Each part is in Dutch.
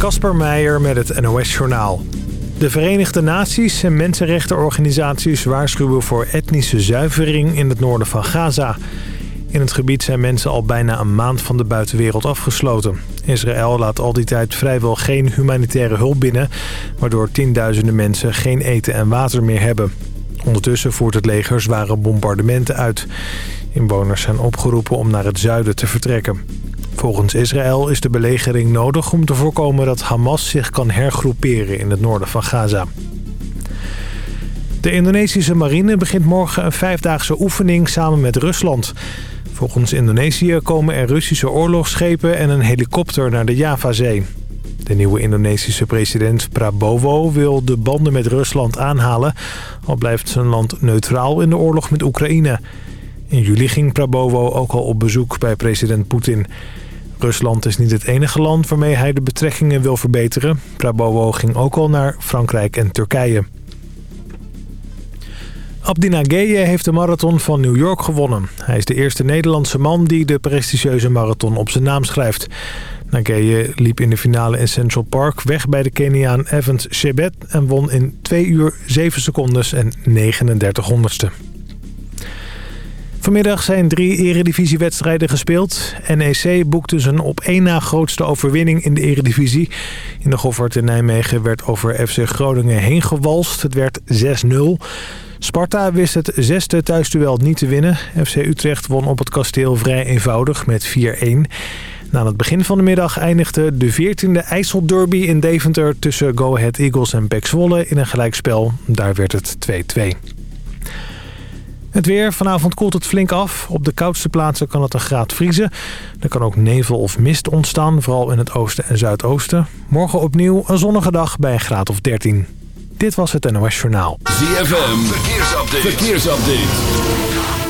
Kasper Meijer met het NOS-journaal. De Verenigde Naties en mensenrechtenorganisaties waarschuwen voor etnische zuivering in het noorden van Gaza. In het gebied zijn mensen al bijna een maand van de buitenwereld afgesloten. Israël laat al die tijd vrijwel geen humanitaire hulp binnen... waardoor tienduizenden mensen geen eten en water meer hebben. Ondertussen voert het leger zware bombardementen uit. Inwoners zijn opgeroepen om naar het zuiden te vertrekken. Volgens Israël is de belegering nodig om te voorkomen dat Hamas zich kan hergroeperen in het noorden van Gaza. De Indonesische marine begint morgen een vijfdaagse oefening samen met Rusland. Volgens Indonesië komen er Russische oorlogsschepen en een helikopter naar de Javazee. De nieuwe Indonesische president Prabowo wil de banden met Rusland aanhalen... al blijft zijn land neutraal in de oorlog met Oekraïne. In juli ging Prabowo ook al op bezoek bij president Poetin. Rusland is niet het enige land waarmee hij de betrekkingen wil verbeteren. Prabowo ging ook al naar Frankrijk en Turkije. Abdina Geye heeft de marathon van New York gewonnen. Hij is de eerste Nederlandse man die de prestigieuze marathon op zijn naam schrijft. Nageye liep in de finale in Central Park weg bij de Keniaan Evans Chebet... en won in 2 uur 7 secondes en 39 honderdste. Vanmiddag zijn drie eredivisiewedstrijden gespeeld. NEC boekte zijn op één na grootste overwinning in de eredivisie. In de Goffert in Nijmegen werd over FC Groningen heen gewalst. Het werd 6-0. Sparta wist het zesde thuisduel niet te winnen. FC Utrecht won op het kasteel vrij eenvoudig met 4-1. Na het begin van de middag eindigde de 14e IJsselderby in Deventer... tussen Go Ahead Eagles en Pek Zwolle in een gelijkspel. Daar werd het 2-2. Het weer. Vanavond koelt het flink af. Op de koudste plaatsen kan het een graad vriezen. Er kan ook nevel of mist ontstaan, vooral in het oosten en zuidoosten. Morgen opnieuw een zonnige dag bij een graad of 13. Dit was het NOS Journaal. ZFM. Verkeersupdate. Verkeersupdate.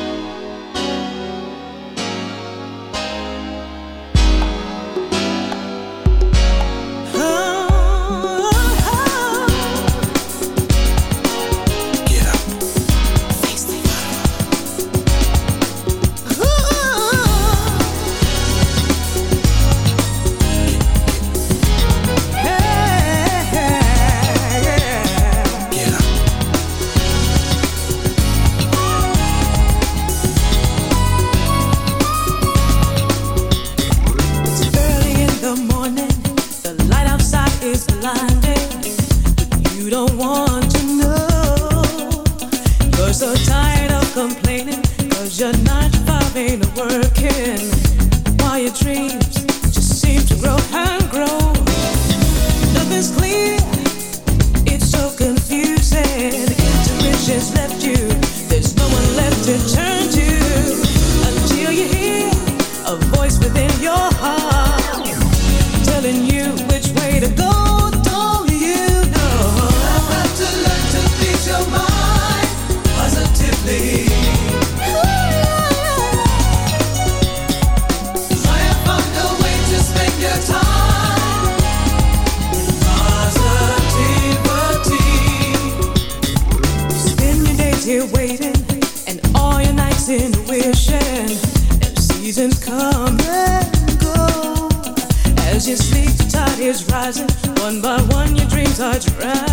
I right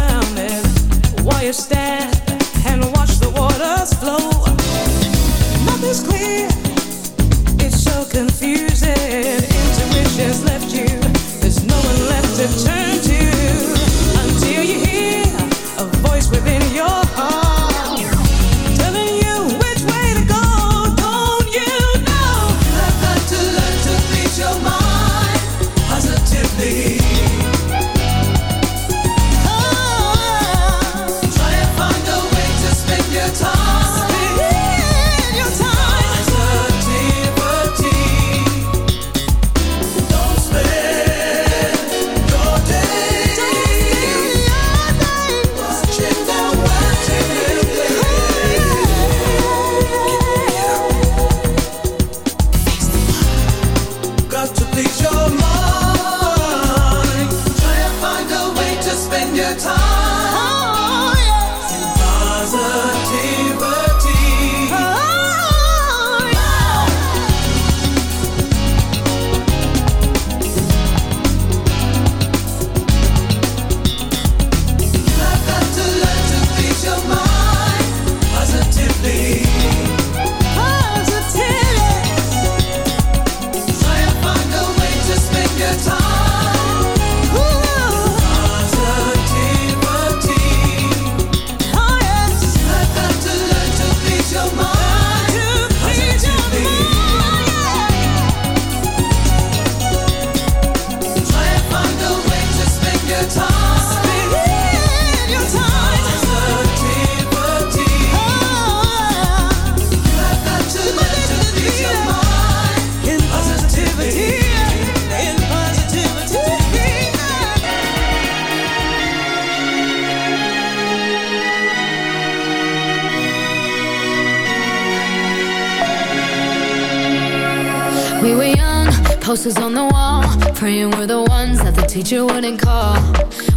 praying were the ones that the teacher wouldn't call.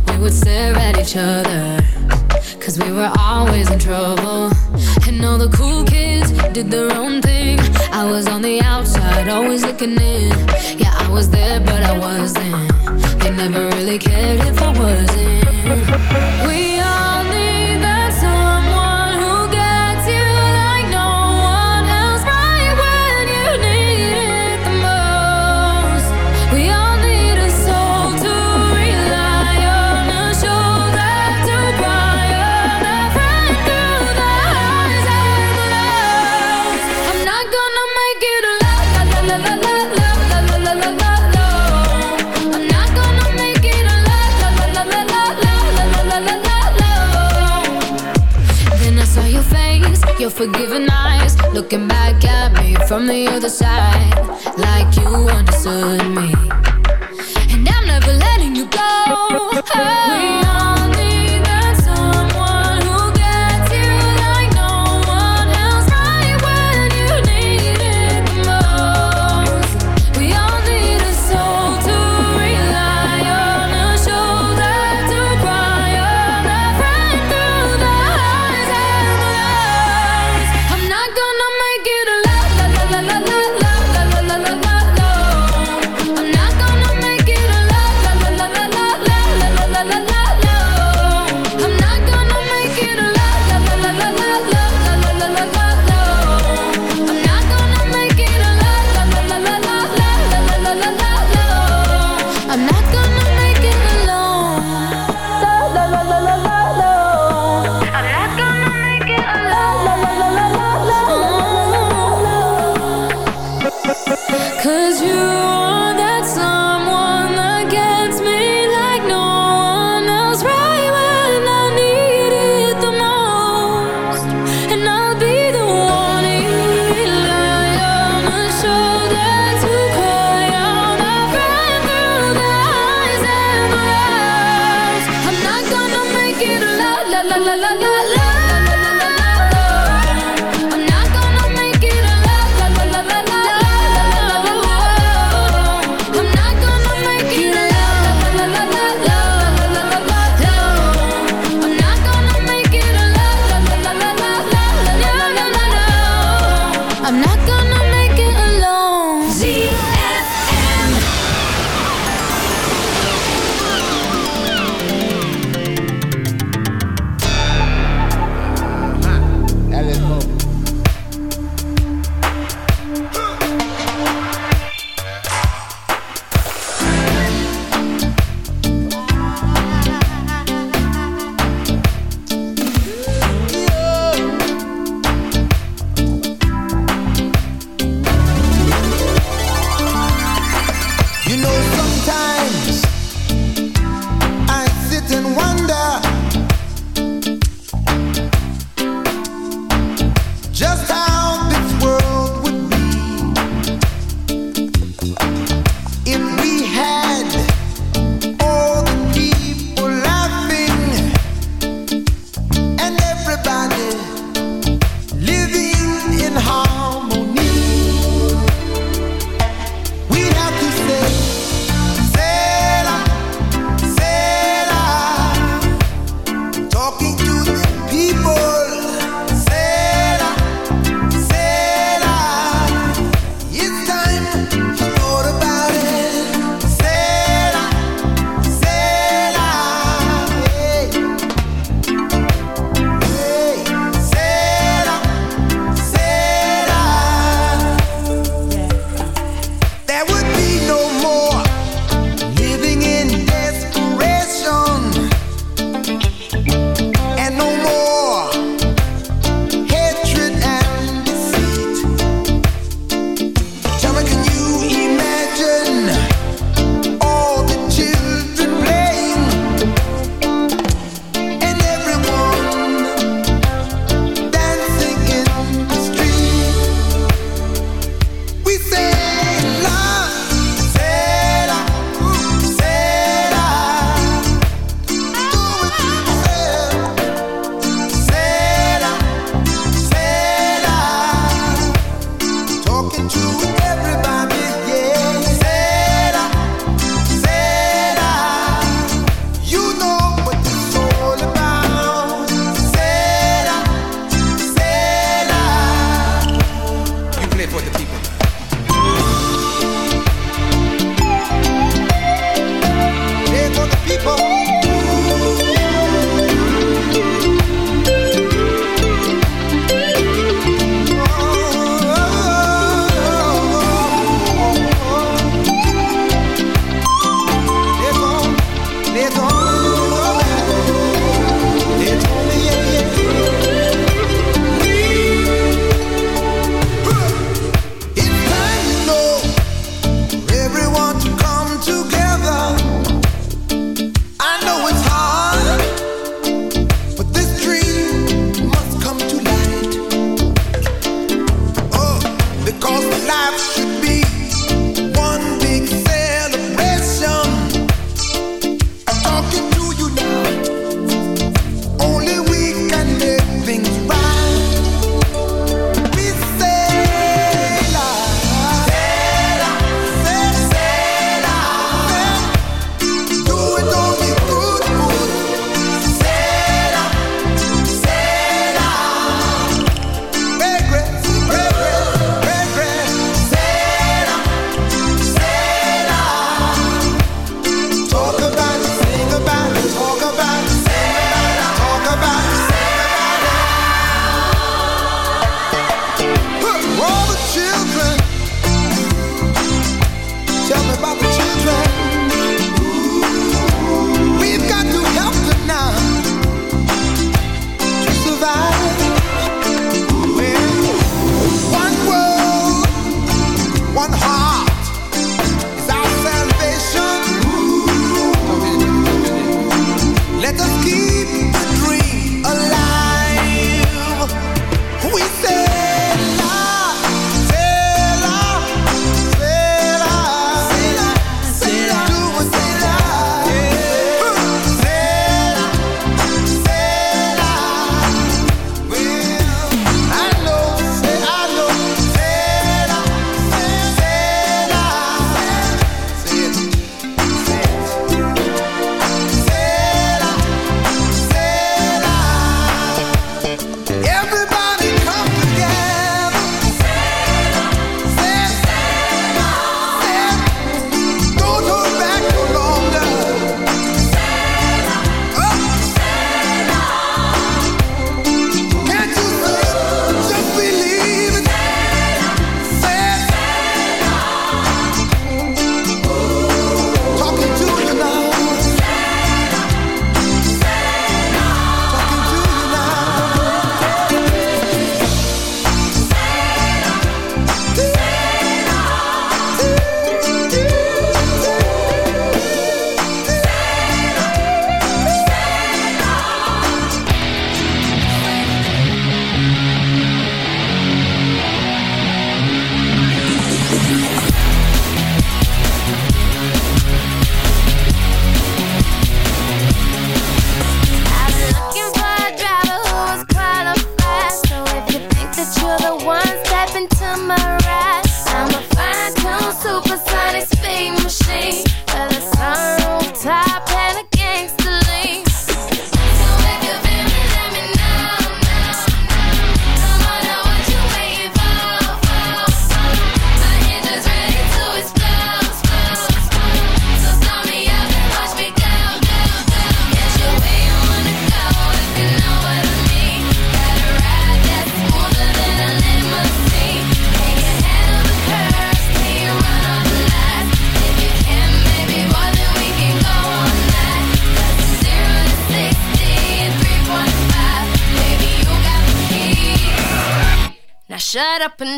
We would stare at each other, cause we were always in trouble. And all the cool kids did their own thing. I was on the outside, always looking in. side like you understood me.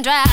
Drive. dry.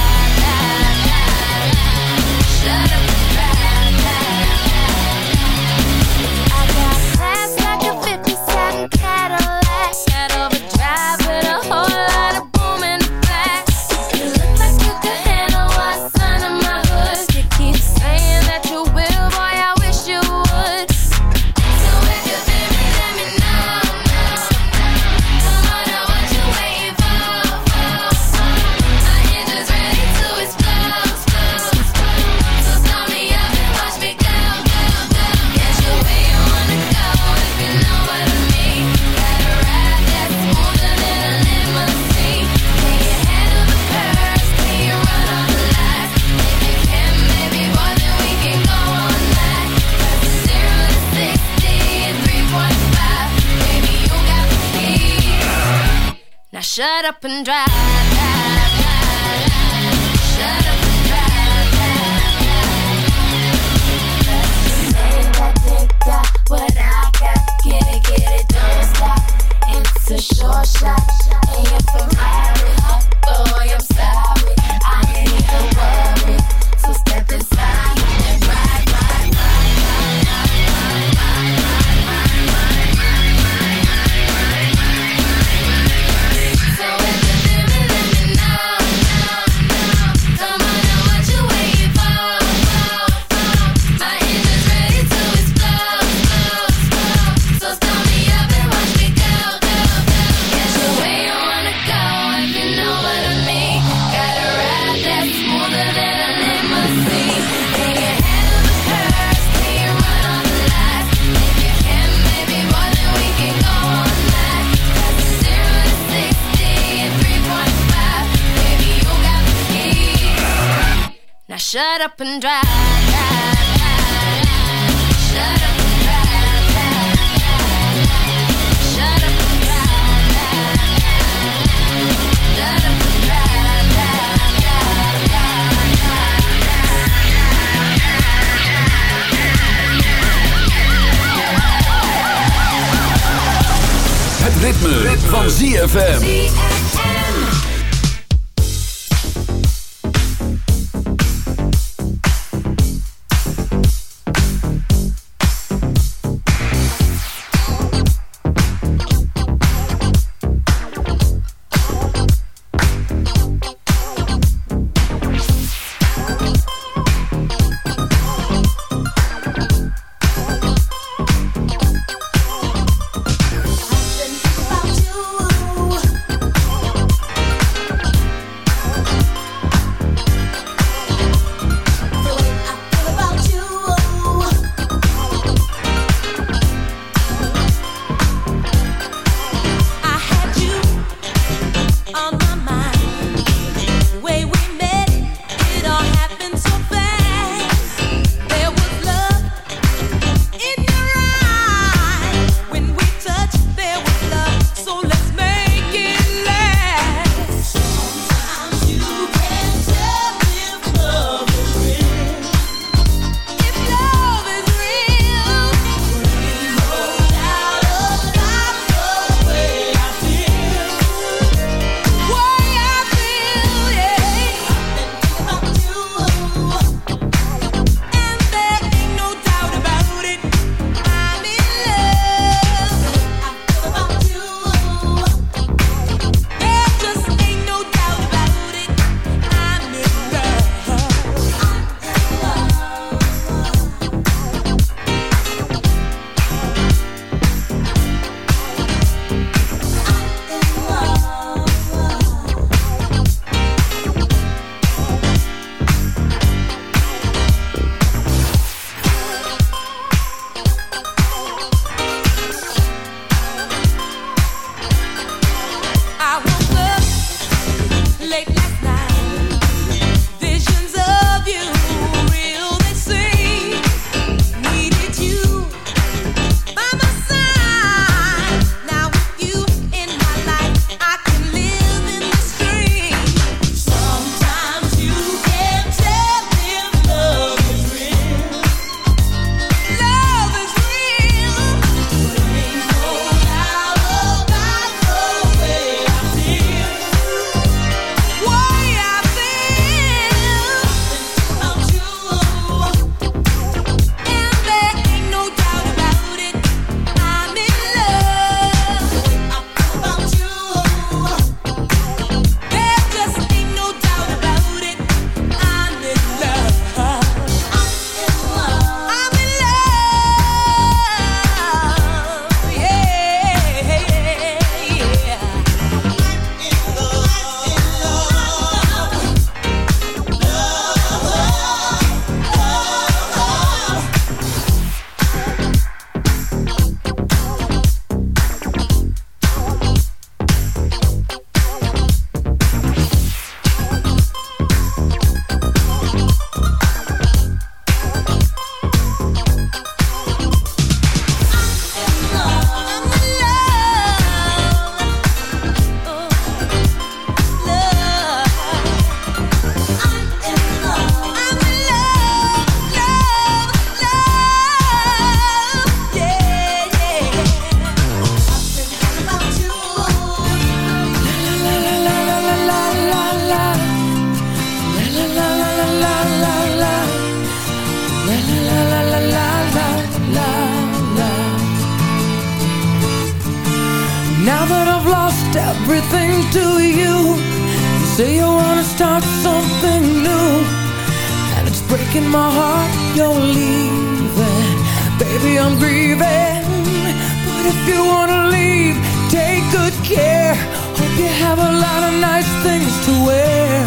wanna leave, take good care. Hope you have a lot of nice things to wear.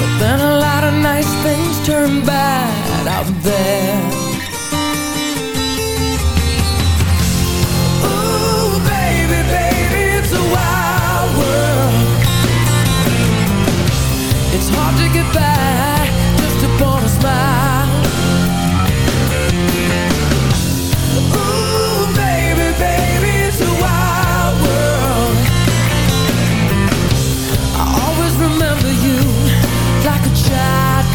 But then a lot of nice things turn bad out there.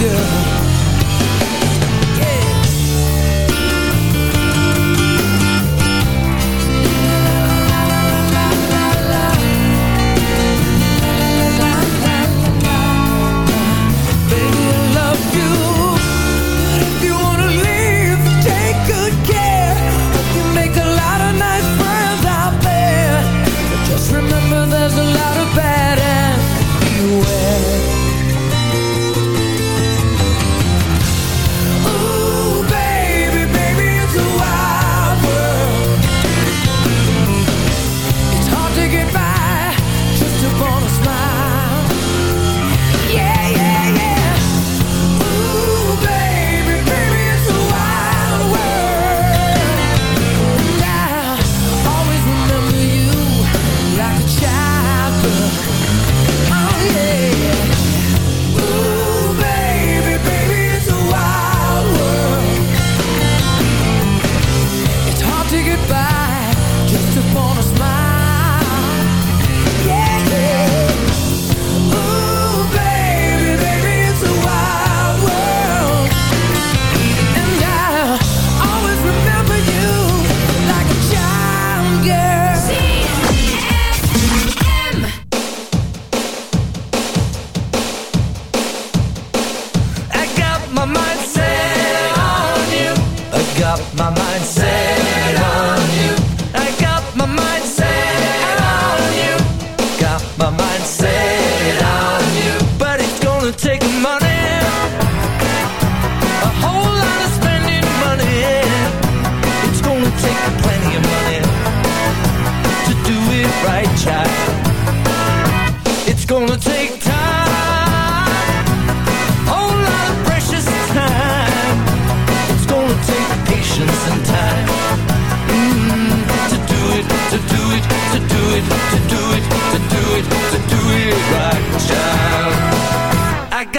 girl.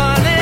money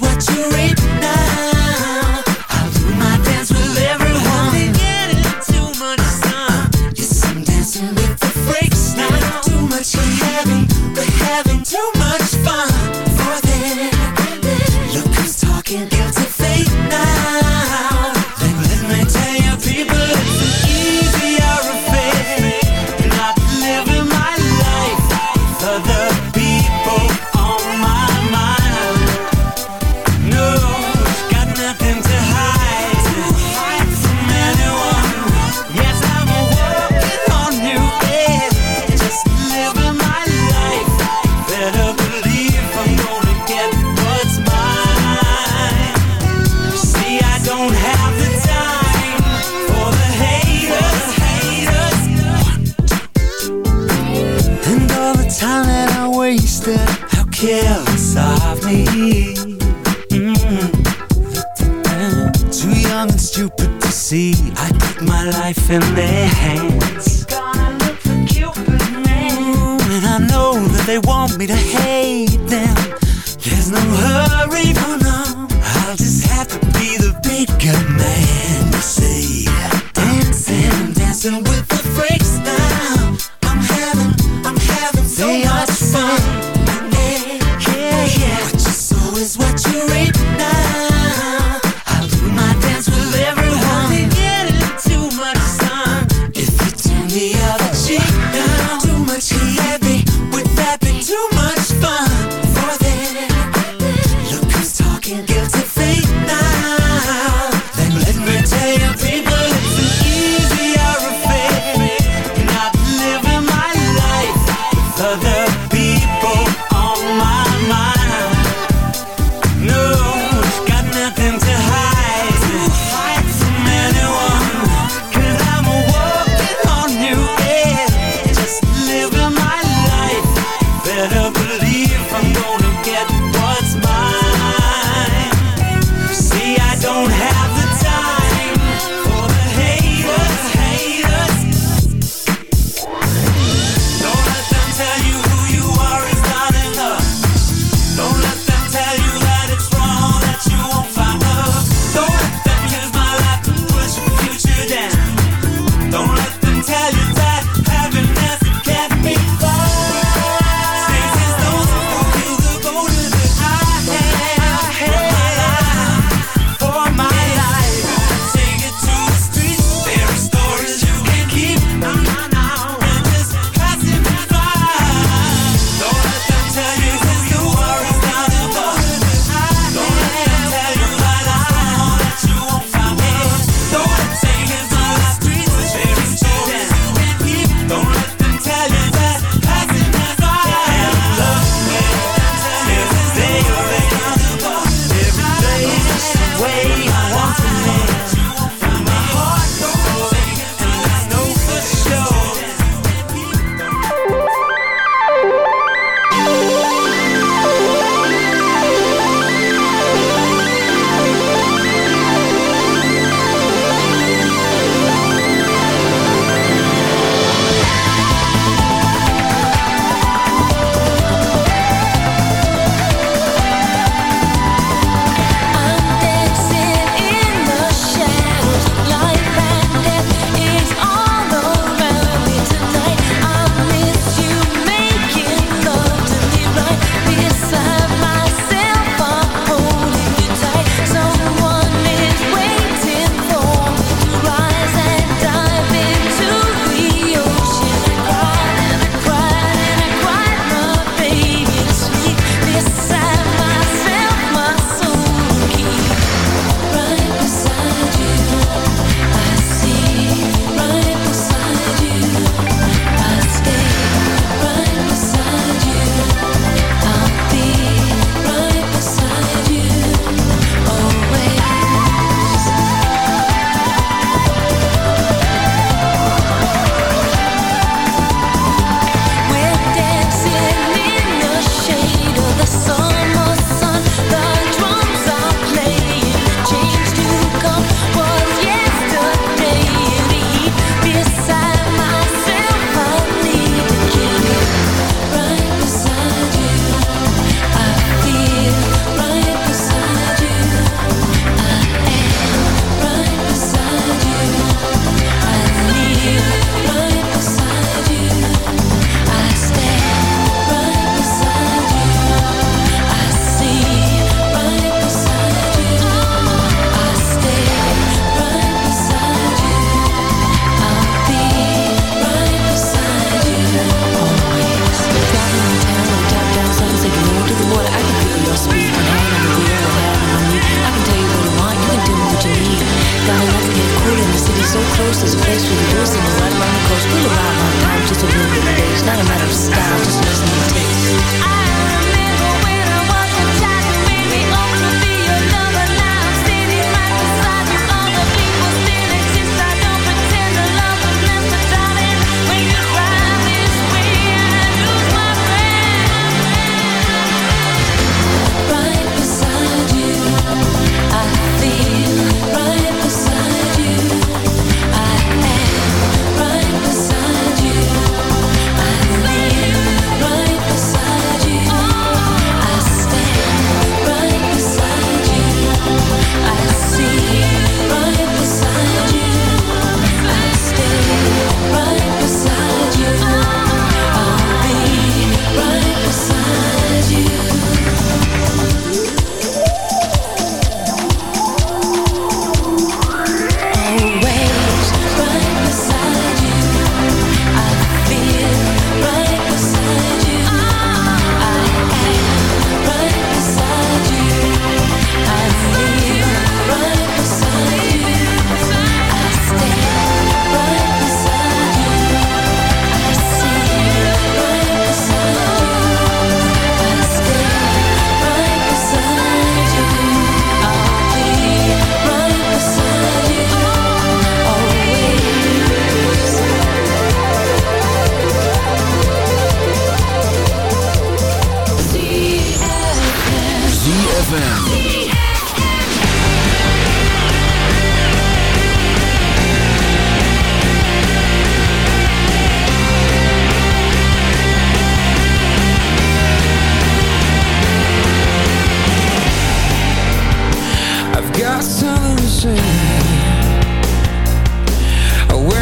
what you reap now.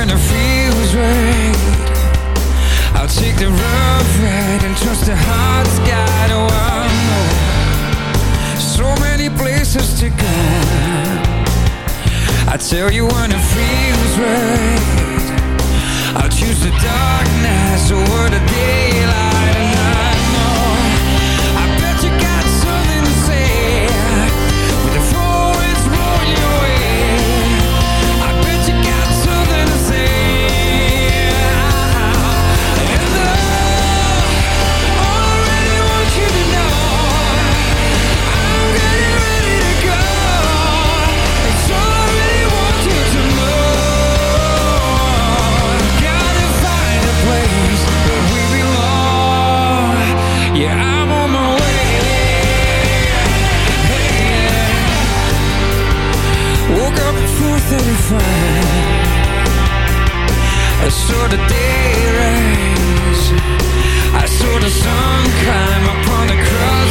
When right I'll take the rough ride And trust the heart's guide Oh, I know So many places to go. I tell you when it feels right I'll choose the darkness daylight. saw the day rise. I saw the sun climb upon the cross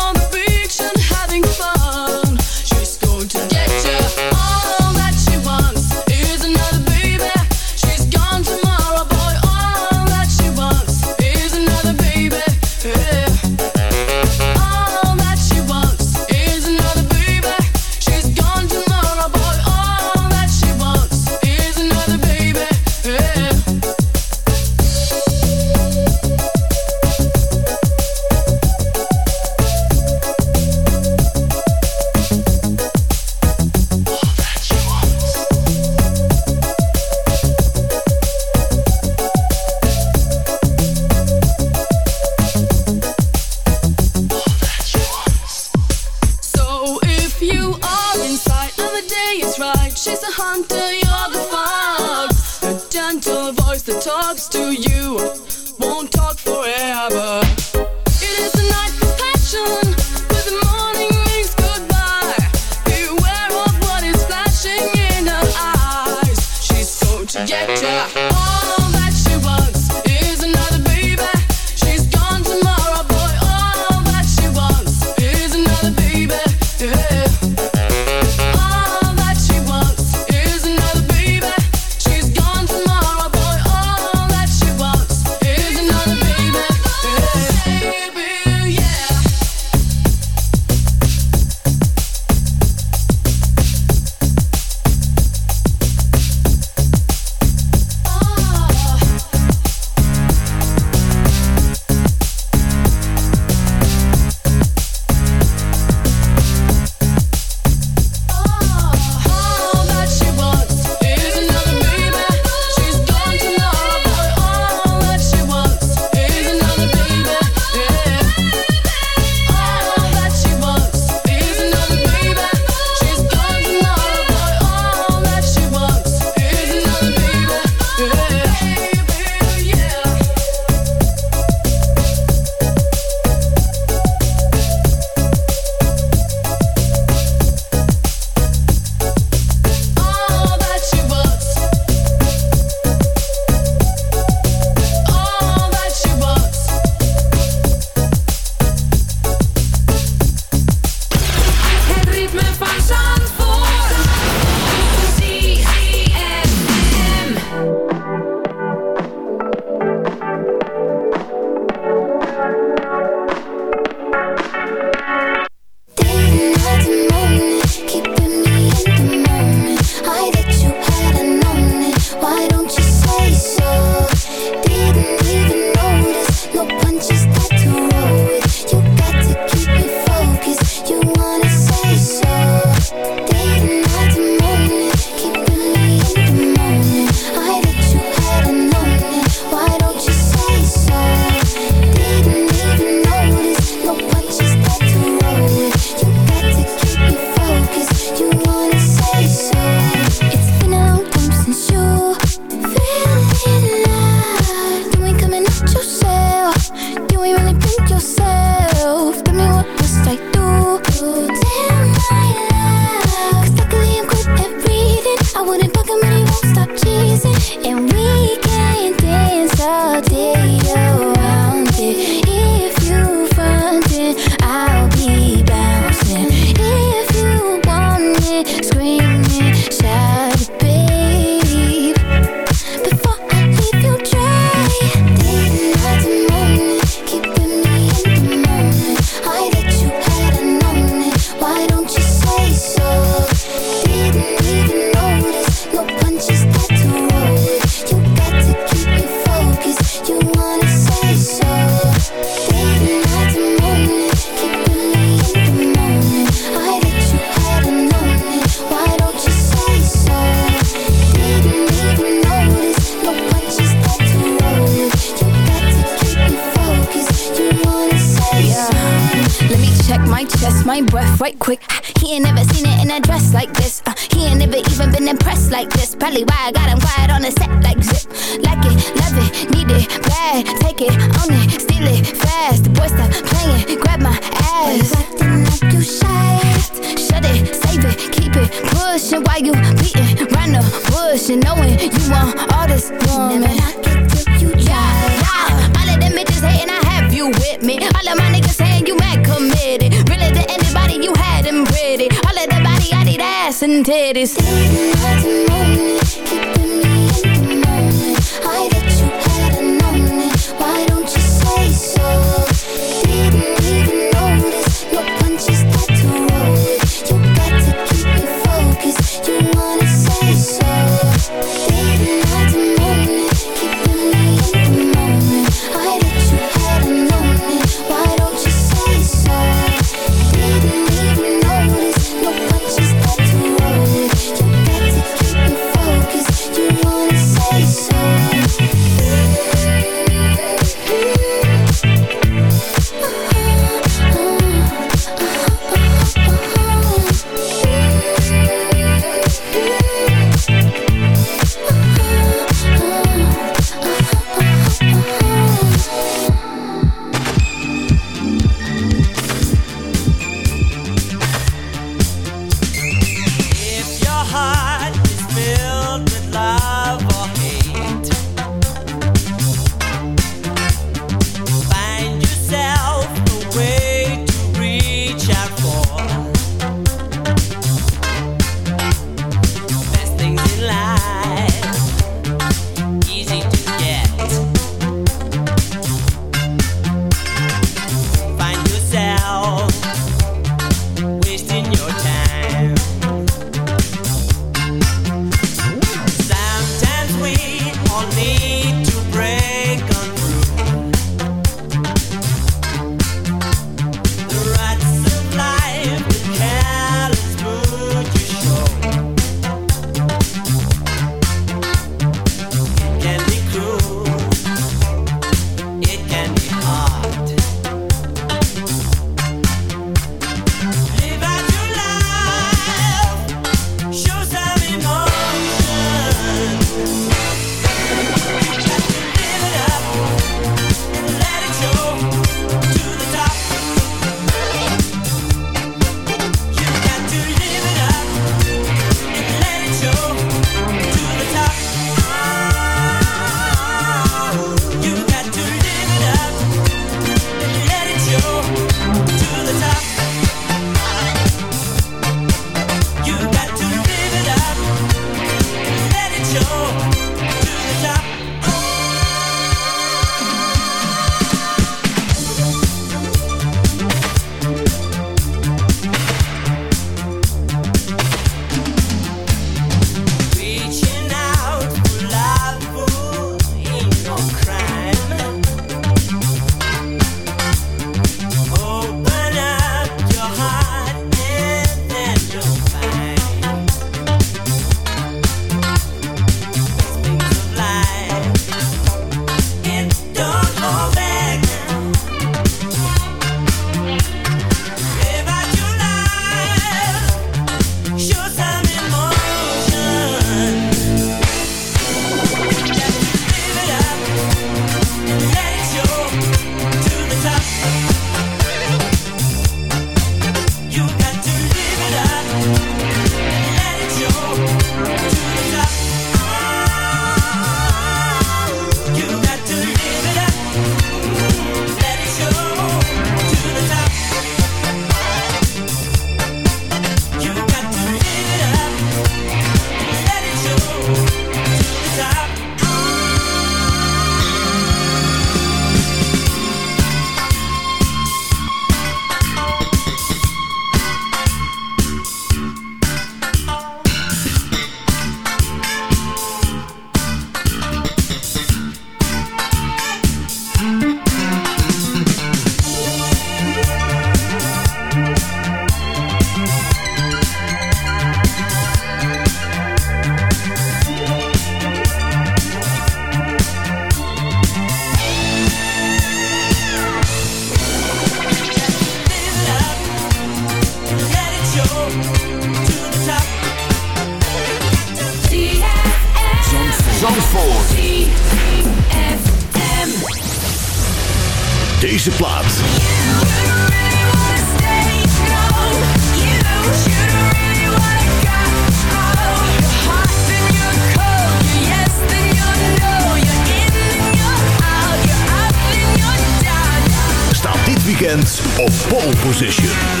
Session.